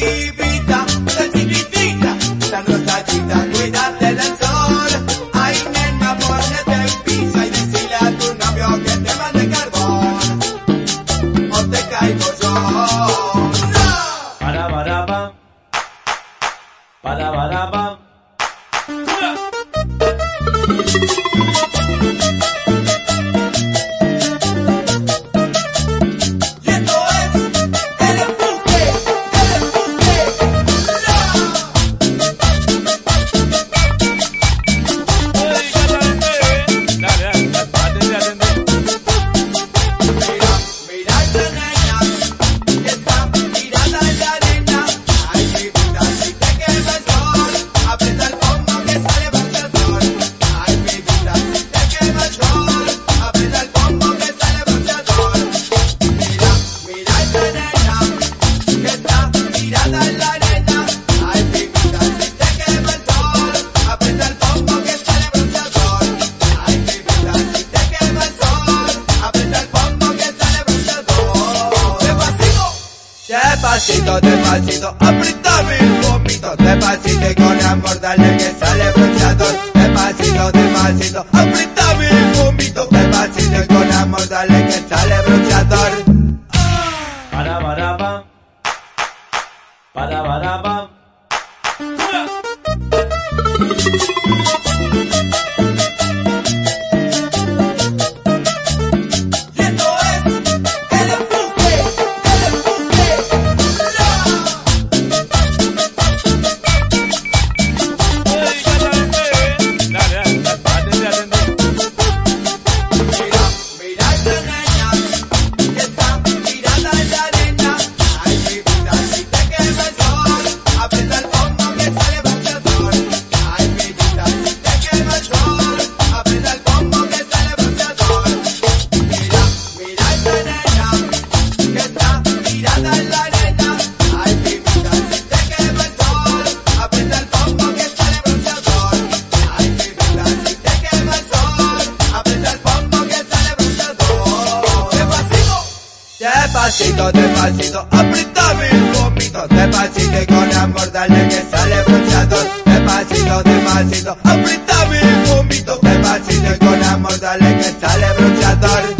pibita, tan chiquitita, tan rosadita, cuídate del sol. Ay, nena, ponete en pizza y decile a tu novio que te mande carbón. O te caigo yo. ¡No! Para para pam. Para para Despacito, despacito, apriétame el vómito. Despacito y con amor dale que sale bronceador. Despacito, despacito, apriétame el vómito. Despacito y con amor dale que sale bronceador. Para para pam. Para para pam. Despacito, despacito, apriétame el vómito. Despacito y con amor dale que sale bronceador. Despacito, despacito, apriétame el vómito. Despacito y con amor dale que sale bronceador.